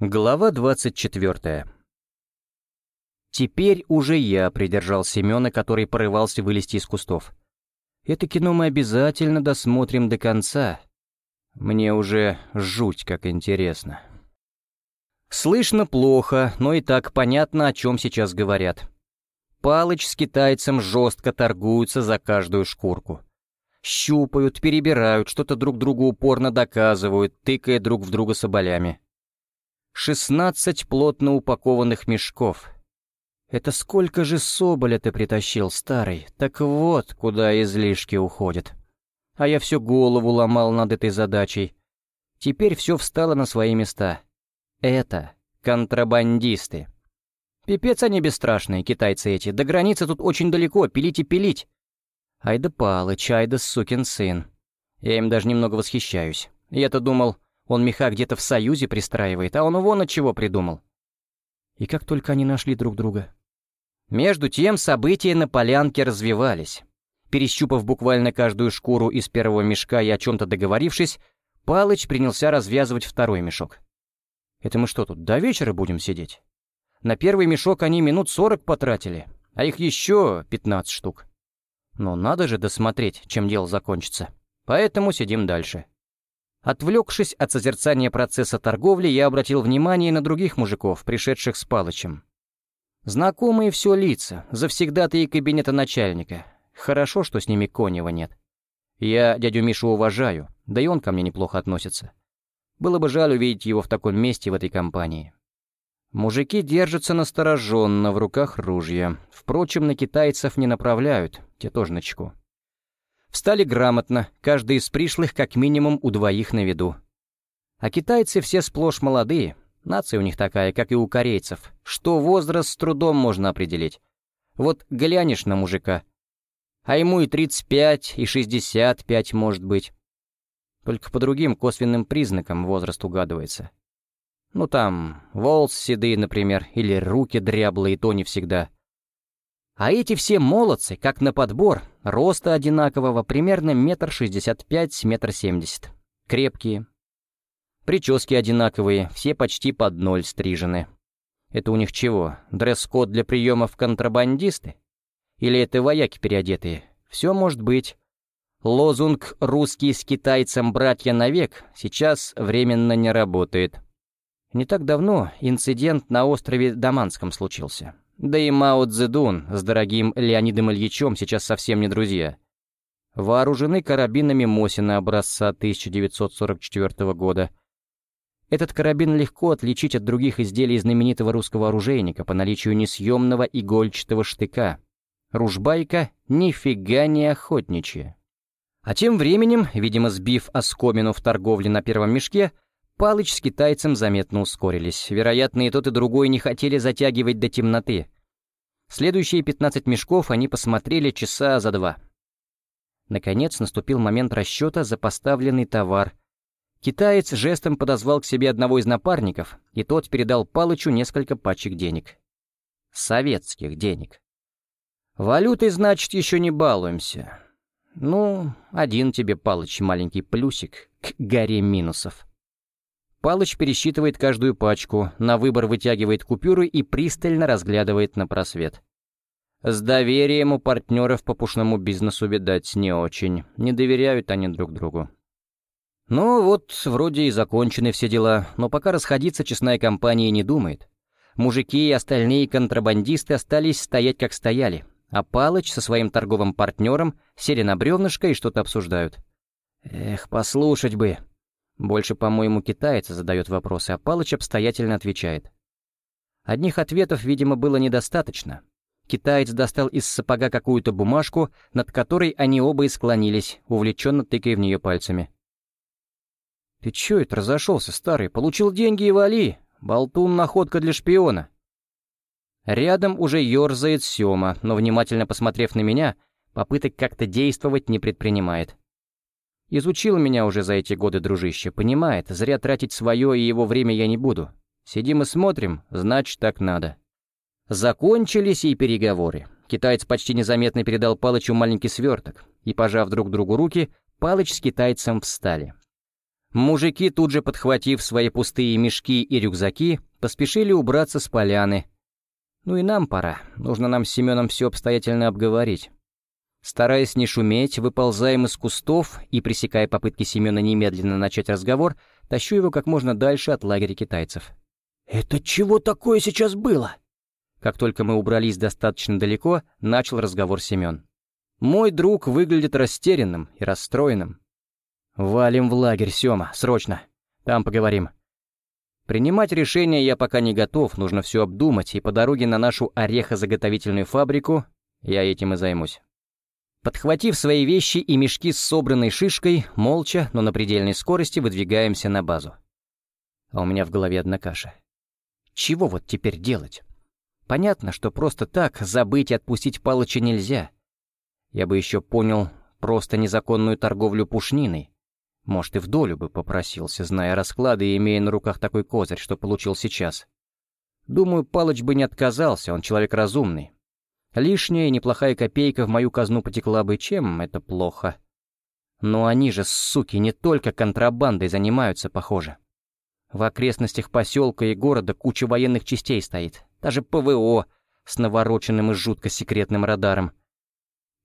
Глава 24. Теперь уже я придержал Семена, который порывался вылезти из кустов. Это кино мы обязательно досмотрим до конца. Мне уже жуть как интересно. Слышно плохо, но и так понятно, о чем сейчас говорят. Палыч с китайцем жестко торгуются за каждую шкурку. Щупают, перебирают, что-то друг другу упорно доказывают, тыкая друг в друга соболями. Шестнадцать плотно упакованных мешков. Это сколько же соболя ты притащил, старый? Так вот, куда излишки уходят. А я всю голову ломал над этой задачей. Теперь все встало на свои места. Это контрабандисты. Пипец они бесстрашные, китайцы эти. До границы тут очень далеко, пилить и пилить. Ай да Палыч, ай сукин сын. Я им даже немного восхищаюсь. Я-то думал, он меха где-то в союзе пристраивает, а он вон от чего придумал. И как только они нашли друг друга. Между тем события на полянке развивались. Перещупав буквально каждую шкуру из первого мешка и о чем-то договорившись, Палыч принялся развязывать второй мешок. «Это мы что тут, до вечера будем сидеть?» На первый мешок они минут сорок потратили, а их еще пятнадцать штук. Но надо же досмотреть, чем дело закончится. Поэтому сидим дальше. Отвлекшись от созерцания процесса торговли, я обратил внимание на других мужиков, пришедших с Палычем. Знакомые все лица, завсегдатые кабинета начальника. Хорошо, что с ними Конева нет. Я дядю Мишу уважаю, да и он ко мне неплохо относится. Было бы жаль увидеть его в таком месте в этой компании. Мужики держатся настороженно, в руках ружья. Впрочем, на китайцев не направляют, те тоже на чеку. Встали грамотно, каждый из пришлых как минимум у двоих на виду. А китайцы все сплошь молодые, нация у них такая, как и у корейцев, что возраст с трудом можно определить. Вот глянешь на мужика, а ему и 35, и 65 может быть. Только по другим косвенным признакам возраст угадывается. Ну там, волос седые, например, или руки дряблые, то не всегда. А эти все молодцы, как на подбор, роста одинакового, примерно метр шестьдесят пять, метр семьдесят. Крепкие. Прически одинаковые, все почти под ноль стрижены. Это у них чего, дресс-код для приемов контрабандисты? Или это вояки переодетые? Все может быть. Лозунг «Русский с китайцем братья навек» сейчас временно не работает. Не так давно инцидент на острове Даманском случился. Да и Мао Цзэдун с дорогим Леонидом Ильичем сейчас совсем не друзья. Вооружены карабинами Мосина образца 1944 года. Этот карабин легко отличить от других изделий знаменитого русского оружейника по наличию несъемного игольчатого штыка. Ружбайка нифига не охотничья. А тем временем, видимо, сбив оскомину в торговле на первом мешке, Палыч с китайцем заметно ускорились. Вероятно, и тот, и другой не хотели затягивать до темноты. Следующие 15 мешков они посмотрели часа за два. Наконец наступил момент расчета за поставленный товар. Китаец жестом подозвал к себе одного из напарников, и тот передал Палычу несколько пачек денег. Советских денег. Валютой, значит, еще не балуемся. Ну, один тебе, Палыч, маленький плюсик к горе минусов. Палыч пересчитывает каждую пачку, на выбор вытягивает купюры и пристально разглядывает на просвет. С доверием у партнеров по пушному бизнесу, видать, не очень. Не доверяют они друг другу. Ну вот, вроде и закончены все дела, но пока расходиться честная компания не думает. Мужики и остальные контрабандисты остались стоять как стояли, а Палыч со своим торговым партнером сели на бревнышко и что-то обсуждают. Эх, послушать бы. Больше, по-моему, китаец задает вопросы, а Палыч обстоятельно отвечает. Одних ответов, видимо, было недостаточно. Китаец достал из сапога какую-то бумажку, над которой они оба и склонились, увлеченно тыкая в нее пальцами. «Ты чё это разошелся, старый? Получил деньги и вали! Болтун — находка для шпиона!» Рядом уже ёрзает Сёма, но, внимательно посмотрев на меня, попыток как-то действовать не предпринимает. Изучил меня уже за эти годы, дружище, понимает, зря тратить свое и его время я не буду. Сидим и смотрим, значит, так надо. Закончились и переговоры. Китаец почти незаметно передал Палычу маленький сверток, и, пожав друг другу руки, Палыч с китайцем встали. Мужики, тут же подхватив свои пустые мешки и рюкзаки, поспешили убраться с поляны. Ну и нам пора, нужно нам с Семеном все обстоятельно обговорить. Стараясь не шуметь, выползаем из кустов и, пресекая попытки Семена немедленно начать разговор, тащу его как можно дальше от лагеря китайцев. «Это чего такое сейчас было?» Как только мы убрались достаточно далеко, начал разговор Семен. Мой друг выглядит растерянным и расстроенным. «Валим в лагерь, Сёма, срочно. Там поговорим». Принимать решение я пока не готов, нужно все обдумать, и по дороге на нашу орехозаготовительную фабрику я этим и займусь. Подхватив свои вещи и мешки с собранной шишкой, молча, но на предельной скорости выдвигаемся на базу. А у меня в голове одна каша. Чего вот теперь делать? Понятно, что просто так забыть и отпустить Палыча нельзя. Я бы еще понял просто незаконную торговлю пушниной. Может, и в долю бы попросился, зная расклады и имея на руках такой козырь, что получил сейчас. Думаю, Палыч бы не отказался, он человек разумный. Лишняя и неплохая копейка в мою казну потекла бы, чем это плохо. Но они же, суки, не только контрабандой занимаются, похоже. В окрестностях поселка и города куча военных частей стоит, даже ПВО с навороченным и жутко секретным радаром.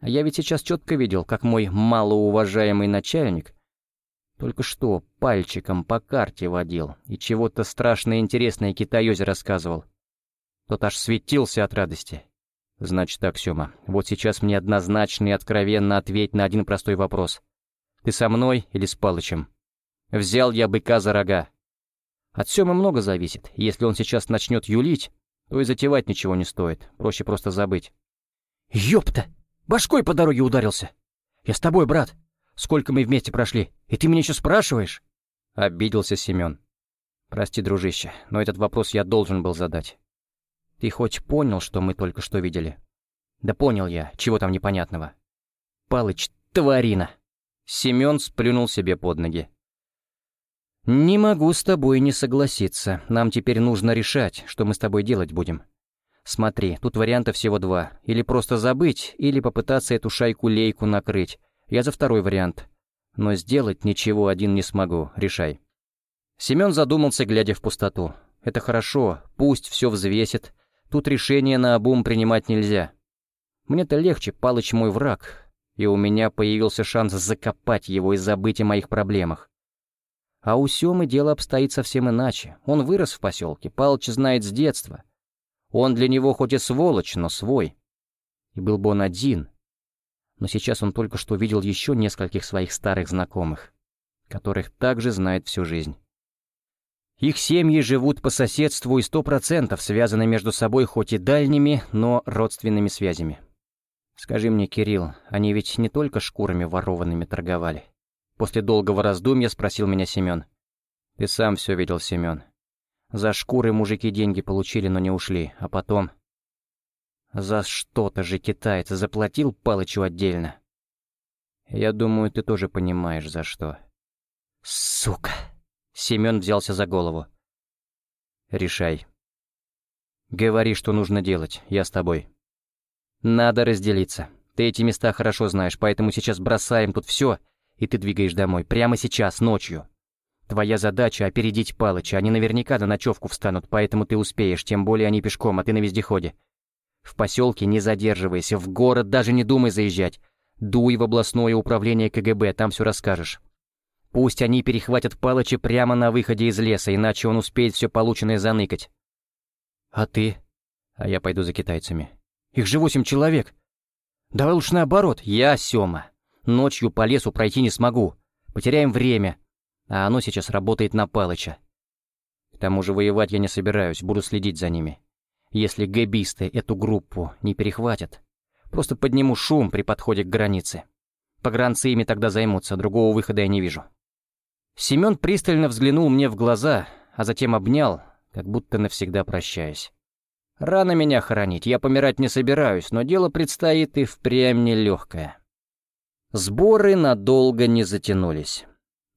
А я ведь сейчас четко видел, как мой малоуважаемый начальник только что пальчиком по карте водил и чего-то страшно интересное китаёзе рассказывал. Тот аж светился от радости. «Значит так, Сёма, вот сейчас мне однозначно и откровенно ответь на один простой вопрос. Ты со мной или с Палычем? Взял я быка за рога. От Сёмы много зависит. Если он сейчас начнет юлить, то и затевать ничего не стоит. Проще просто забыть». «Ёпта! Башкой по дороге ударился! Я с тобой, брат! Сколько мы вместе прошли, и ты меня еще спрашиваешь?» Обиделся Семен. «Прости, дружище, но этот вопрос я должен был задать. Ты хоть понял, что мы только что видели? Да понял я, чего там непонятного. Палыч, тварина. Семен сплюнул себе под ноги. «Не могу с тобой не согласиться. Нам теперь нужно решать, что мы с тобой делать будем. Смотри, тут вариантов всего два. Или просто забыть, или попытаться эту шайку-лейку накрыть. Я за второй вариант. Но сделать ничего один не смогу. Решай». Семен задумался, глядя в пустоту. «Это хорошо, пусть все взвесит, Тут решение на обум принимать нельзя. Мне-то легче, Палыч мой враг, и у меня появился шанс закопать его и забыть о моих проблемах. А у Семы дело обстоит совсем иначе. Он вырос в поселке, Палыч знает с детства. Он для него хоть и сволочь, но свой. И был бы он один. Но сейчас он только что видел еще нескольких своих старых знакомых, которых также знает всю жизнь. Их семьи живут по соседству и сто процентов связаны между собой хоть и дальними, но родственными связями. Скажи мне, Кирилл, они ведь не только шкурами ворованными торговали. После долгого раздумья спросил меня Семен. Ты сам все видел, Семен. За шкуры мужики деньги получили, но не ушли, а потом... За что-то же китаец заплатил Палычу отдельно. Я думаю, ты тоже понимаешь, за что. Сука! Семен взялся за голову. «Решай. Говори, что нужно делать, я с тобой. Надо разделиться. Ты эти места хорошо знаешь, поэтому сейчас бросаем тут все, и ты двигаешь домой, прямо сейчас, ночью. Твоя задача — опередить Палыча, они наверняка на ночевку встанут, поэтому ты успеешь, тем более они пешком, а ты на вездеходе. В поселке не задерживайся, в город даже не думай заезжать. Дуй в областное управление КГБ, там все расскажешь. Пусть они перехватят Палыча прямо на выходе из леса, иначе он успеет все полученное заныкать. А ты? А я пойду за китайцами. Их же восемь человек. Давай лучше наоборот. Я Сёма. Ночью по лесу пройти не смогу. Потеряем время. А оно сейчас работает на Палыча. К тому же воевать я не собираюсь, буду следить за ними. Если гэбисты эту группу не перехватят, просто подниму шум при подходе к границе. Погранцы ими тогда займутся, другого выхода я не вижу. Семен пристально взглянул мне в глаза, а затем обнял, как будто навсегда прощаясь. «Рано меня хоронить, я помирать не собираюсь, но дело предстоит и впрямь нелегкое». Сборы надолго не затянулись.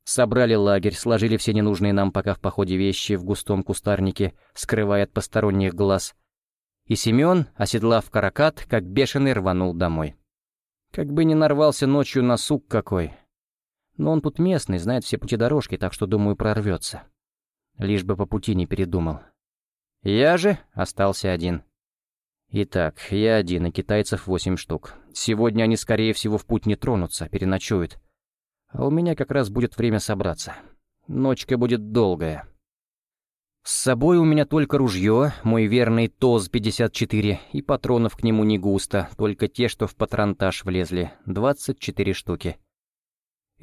Собрали лагерь, сложили все ненужные нам пока в походе вещи в густом кустарнике, скрывая от посторонних глаз. И Семен, оседлав каракат, как бешеный рванул домой. Как бы не нарвался ночью на сук какой, Но он тут местный, знает все пути дорожки, так что, думаю, прорвется. Лишь бы по пути не передумал. Я же остался один. Итак, я один, и китайцев восемь штук. Сегодня они, скорее всего, в путь не тронутся, переночуют. А у меня как раз будет время собраться. Ночка будет долгая. С собой у меня только ружье, мой верный ТОЗ-54, и патронов к нему не густо, только те, что в патронтаж влезли, 24 штуки.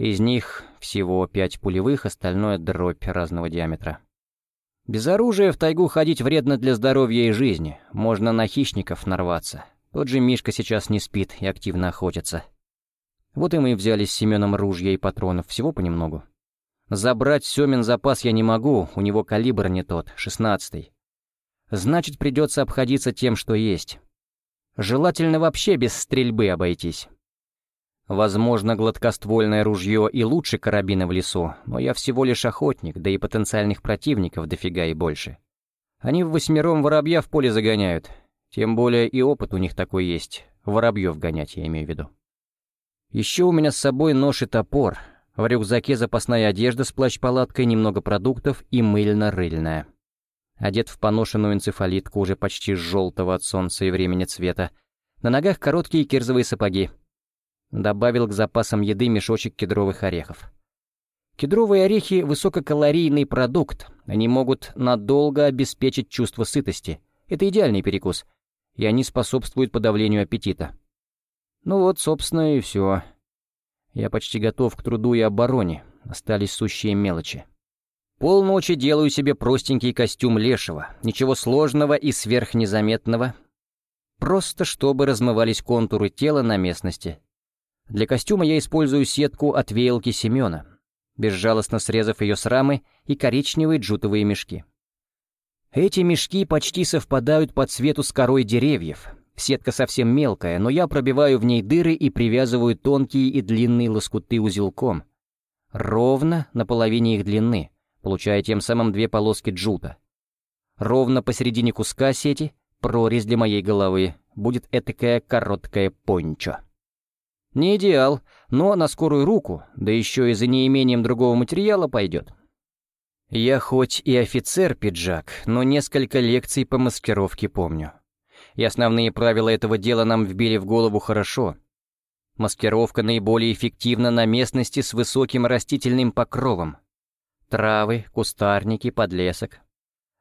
Из них всего пять пулевых, остальное дробь разного диаметра. Без оружия в тайгу ходить вредно для здоровья и жизни, можно на хищников нарваться. Тот же Мишка сейчас не спит и активно охотится. Вот и мы взяли с Семеном ружья и патронов, всего понемногу. Забрать Семин запас я не могу, у него калибр не тот, шестнадцатый. Значит, придется обходиться тем, что есть. Желательно вообще без стрельбы обойтись. Возможно, гладкоствольное ружье и лучше карабина в лесу, но я всего лишь охотник, да и потенциальных противников дофига и больше. Они в восьмером воробья в поле загоняют, тем более и опыт у них такой есть, воробьев гонять я имею в виду. Еще у меня с собой нож и топор, в рюкзаке запасная одежда с плащ-палаткой, немного продуктов и мыльно-рыльная. Одет в поношенную энцефалитку уже почти желтого от солнца и времени цвета. На ногах короткие кирзовые сапоги. Добавил к запасам еды мешочек кедровых орехов. Кедровые орехи — высококалорийный продукт. Они могут надолго обеспечить чувство сытости. Это идеальный перекус. И они способствуют подавлению аппетита. Ну вот, собственно, и все. Я почти готов к труду и обороне. Остались сущие мелочи. Полночи делаю себе простенький костюм лешего. Ничего сложного и сверхнезаметного. Просто чтобы размывались контуры тела на местности. Для костюма я использую сетку от веялки Семена, безжалостно срезав ее с рамы и коричневые джутовые мешки. Эти мешки почти совпадают по цвету с корой деревьев. Сетка совсем мелкая, но я пробиваю в ней дыры и привязываю тонкие и длинные лоскуты узелком. Ровно на половине их длины, получая тем самым две полоски джута. Ровно посередине куска сети, прорезь для моей головы, будет этакая короткая пончо. Не идеал, но на скорую руку, да еще и за неимением другого материала пойдет. Я хоть и офицер-пиджак, но несколько лекций по маскировке помню. И основные правила этого дела нам вбили в голову хорошо. Маскировка наиболее эффективна на местности с высоким растительным покровом. Травы, кустарники, подлесок.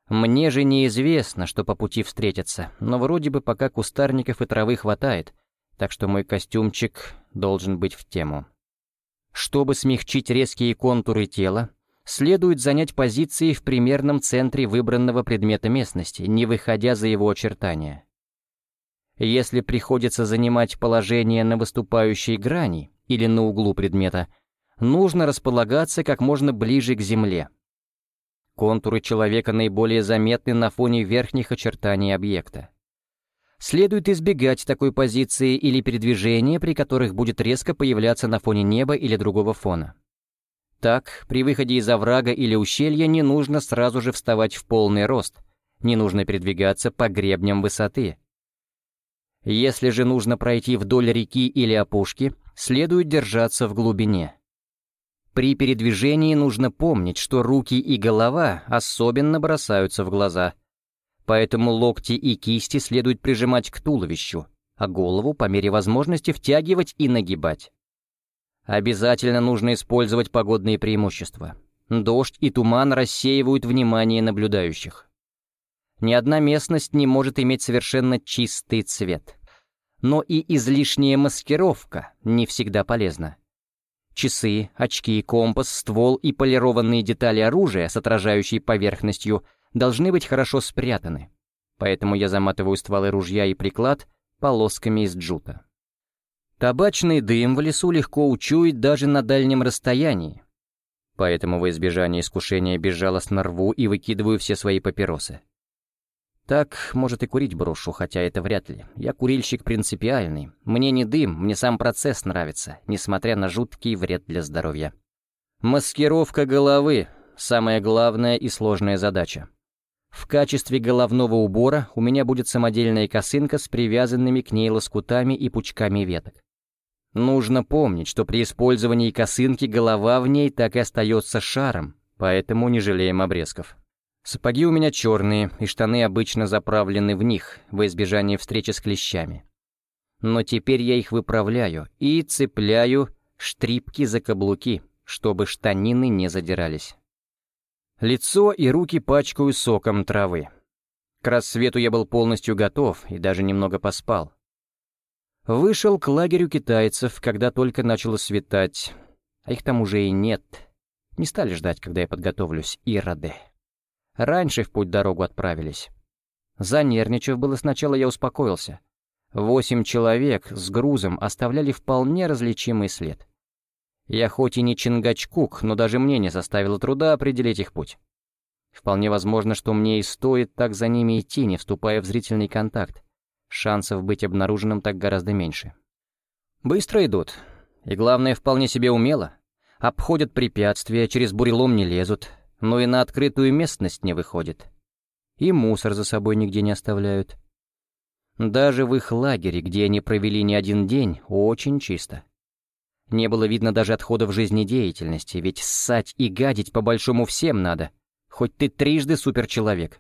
Мне же неизвестно, что по пути встретятся, но вроде бы пока кустарников и травы хватает, так что мой костюмчик должен быть в тему. Чтобы смягчить резкие контуры тела, следует занять позиции в примерном центре выбранного предмета местности, не выходя за его очертания. Если приходится занимать положение на выступающей грани или на углу предмета, нужно располагаться как можно ближе к земле. Контуры человека наиболее заметны на фоне верхних очертаний объекта. Следует избегать такой позиции или передвижения, при которых будет резко появляться на фоне неба или другого фона. Так, при выходе из оврага или ущелья не нужно сразу же вставать в полный рост, не нужно передвигаться по гребням высоты. Если же нужно пройти вдоль реки или опушки, следует держаться в глубине. При передвижении нужно помнить, что руки и голова особенно бросаются в глаза – поэтому локти и кисти следует прижимать к туловищу, а голову по мере возможности втягивать и нагибать. Обязательно нужно использовать погодные преимущества. Дождь и туман рассеивают внимание наблюдающих. Ни одна местность не может иметь совершенно чистый цвет. Но и излишняя маскировка не всегда полезна. Часы, очки, компас, ствол и полированные детали оружия с отражающей поверхностью – должны быть хорошо спрятаны, поэтому я заматываю стволы ружья и приклад полосками из джута. Табачный дым в лесу легко учуять даже на дальнем расстоянии, поэтому во избежание искушения безжалостно рву и выкидываю все свои папиросы. Так, может, и курить брошу, хотя это вряд ли. Я курильщик принципиальный. Мне не дым, мне сам процесс нравится, несмотря на жуткий вред для здоровья. Маскировка головы — самая главная и сложная задача. В качестве головного убора у меня будет самодельная косынка с привязанными к ней лоскутами и пучками веток. Нужно помнить, что при использовании косынки голова в ней так и остается шаром, поэтому не жалеем обрезков. Сапоги у меня черные, и штаны обычно заправлены в них, во избежание встречи с клещами. Но теперь я их выправляю и цепляю штрипки за каблуки, чтобы штанины не задирались. Лицо и руки пачкаю соком травы. К рассвету я был полностью готов и даже немного поспал. Вышел к лагерю китайцев, когда только начало светать, а их там уже и нет. Не стали ждать, когда я подготовлюсь, ироды. Раньше в путь-дорогу отправились. Занервничав было сначала, я успокоился. Восемь человек с грузом оставляли вполне различимый след. Я хоть и не Чингачкук, но даже мне не составило труда определить их путь. Вполне возможно, что мне и стоит так за ними идти, не вступая в зрительный контакт. Шансов быть обнаруженным так гораздо меньше. Быстро идут. И главное, вполне себе умело. Обходят препятствия, через бурелом не лезут, но и на открытую местность не выходят. И мусор за собой нигде не оставляют. Даже в их лагере, где они провели не один день, очень чисто. Не было видно даже отходов жизнедеятельности, ведь ссать и гадить по-большому всем надо, хоть ты трижды суперчеловек.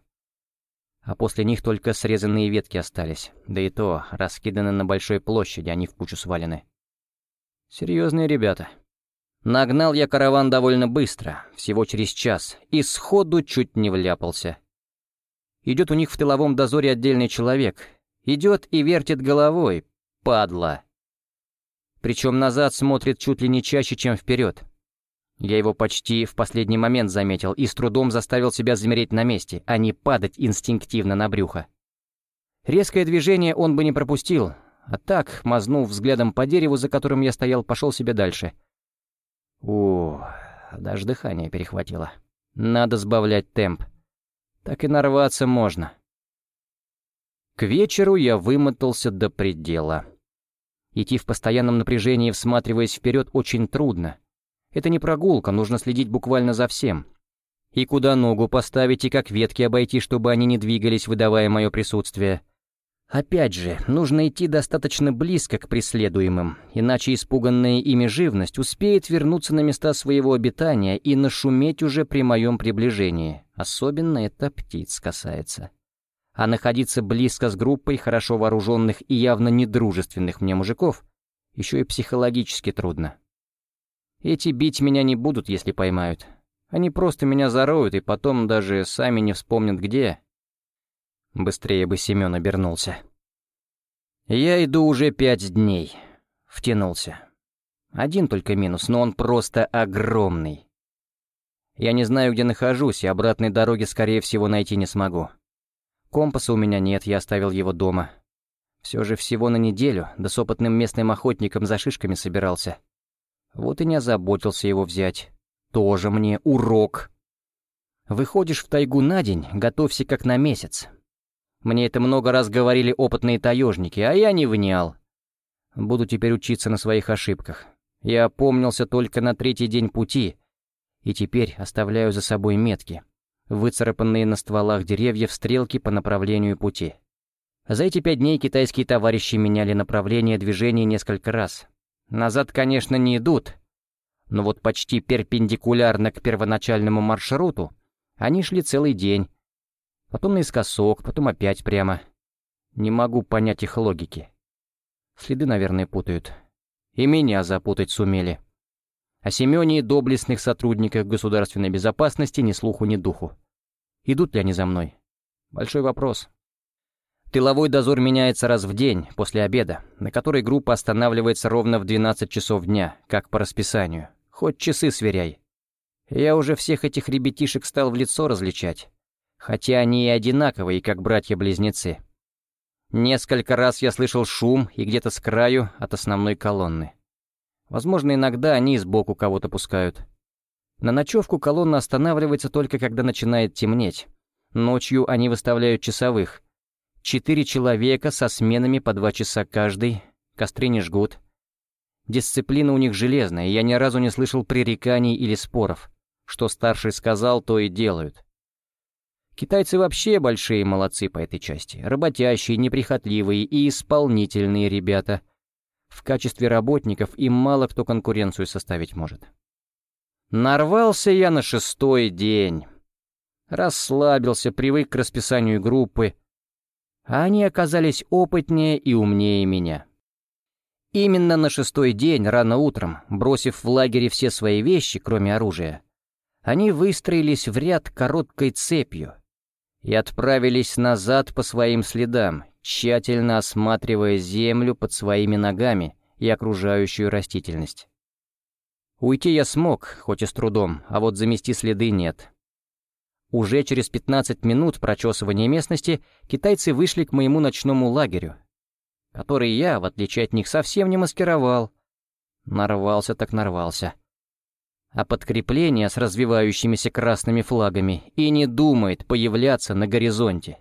А после них только срезанные ветки остались, да и то раскиданы на большой площади, они в кучу свалены. Серьезные ребята. Нагнал я караван довольно быстро, всего через час, и сходу чуть не вляпался. Идет у них в тыловом дозоре отдельный человек. Идет и вертит головой, падла. Причем назад смотрит чуть ли не чаще, чем вперед. Я его почти в последний момент заметил и с трудом заставил себя замереть на месте, а не падать инстинктивно на брюхо. Резкое движение он бы не пропустил, а так, мазнув взглядом по дереву, за которым я стоял, пошел себе дальше. О, даже дыхание перехватило. Надо сбавлять темп. Так и нарваться можно. К вечеру я вымотался до предела. Идти в постоянном напряжении, всматриваясь вперед, очень трудно. Это не прогулка, нужно следить буквально за всем. И куда ногу поставить, и как ветки обойти, чтобы они не двигались, выдавая мое присутствие. Опять же, нужно идти достаточно близко к преследуемым, иначе испуганная ими живность успеет вернуться на места своего обитания и нашуметь уже при моем приближении. Особенно это птиц касается. А находиться близко с группой хорошо вооруженных и явно недружественных мне мужиков еще и психологически трудно. Эти бить меня не будут, если поймают. Они просто меня зароют и потом даже сами не вспомнят где. Быстрее бы Семен обернулся. Я иду уже пять дней. Втянулся. Один только минус, но он просто огромный. Я не знаю, где нахожусь, и обратной дороги, скорее всего, найти не смогу. Компаса у меня нет, я оставил его дома. Все же всего на неделю, да с опытным местным охотником за шишками собирался. Вот и не озаботился его взять. Тоже мне урок. Выходишь в тайгу на день, готовься как на месяц. Мне это много раз говорили опытные таежники, а я не внял. Буду теперь учиться на своих ошибках. Я опомнился только на третий день пути, и теперь оставляю за собой метки, выцарапанные на стволах деревьев стрелки по направлению пути. За эти пять дней китайские товарищи меняли направление движения несколько раз, Назад, конечно, не идут, но вот почти перпендикулярно к первоначальному маршруту они шли целый день. Потом наискосок, потом опять прямо. Не могу понять их логики. Следы, наверное, путают. И меня запутать сумели. О Семене и доблестных сотрудниках государственной безопасности ни слуху, ни духу. Идут ли они за мной? Большой вопрос. Тыловой дозор меняется раз в день, после обеда, на который группа останавливается ровно в 12 часов дня, как по расписанию. Хоть часы сверяй. Я уже всех этих ребятишек стал в лицо различать. Хотя они и одинаковые, как братья-близнецы. Несколько раз я слышал шум и где-то с краю от основной колонны. Возможно, иногда они сбоку кого-то пускают. На ночевку колонна останавливается только когда начинает темнеть. Ночью они выставляют часовых — Четыре человека со сменами по два часа каждый, костры не жгут. Дисциплина у них железная, и я ни разу не слышал пререканий или споров. Что старший сказал, то и делают. Китайцы вообще большие молодцы по этой части. Работящие, неприхотливые и исполнительные ребята. В качестве работников им мало кто конкуренцию составить может. Нарвался я на шестой день. Расслабился, привык к расписанию группы. А они оказались опытнее и умнее меня. Именно на шестой день, рано утром, бросив в лагере все свои вещи, кроме оружия, они выстроились в ряд короткой цепью и отправились назад по своим следам, тщательно осматривая землю под своими ногами и окружающую растительность. Уйти я смог, хоть и с трудом, а вот замести следы нет. Уже через 15 минут прочесывания местности китайцы вышли к моему ночному лагерю, который я, в отличие от них, совсем не маскировал. Нарвался так нарвался. А подкрепление с развивающимися красными флагами и не думает появляться на горизонте.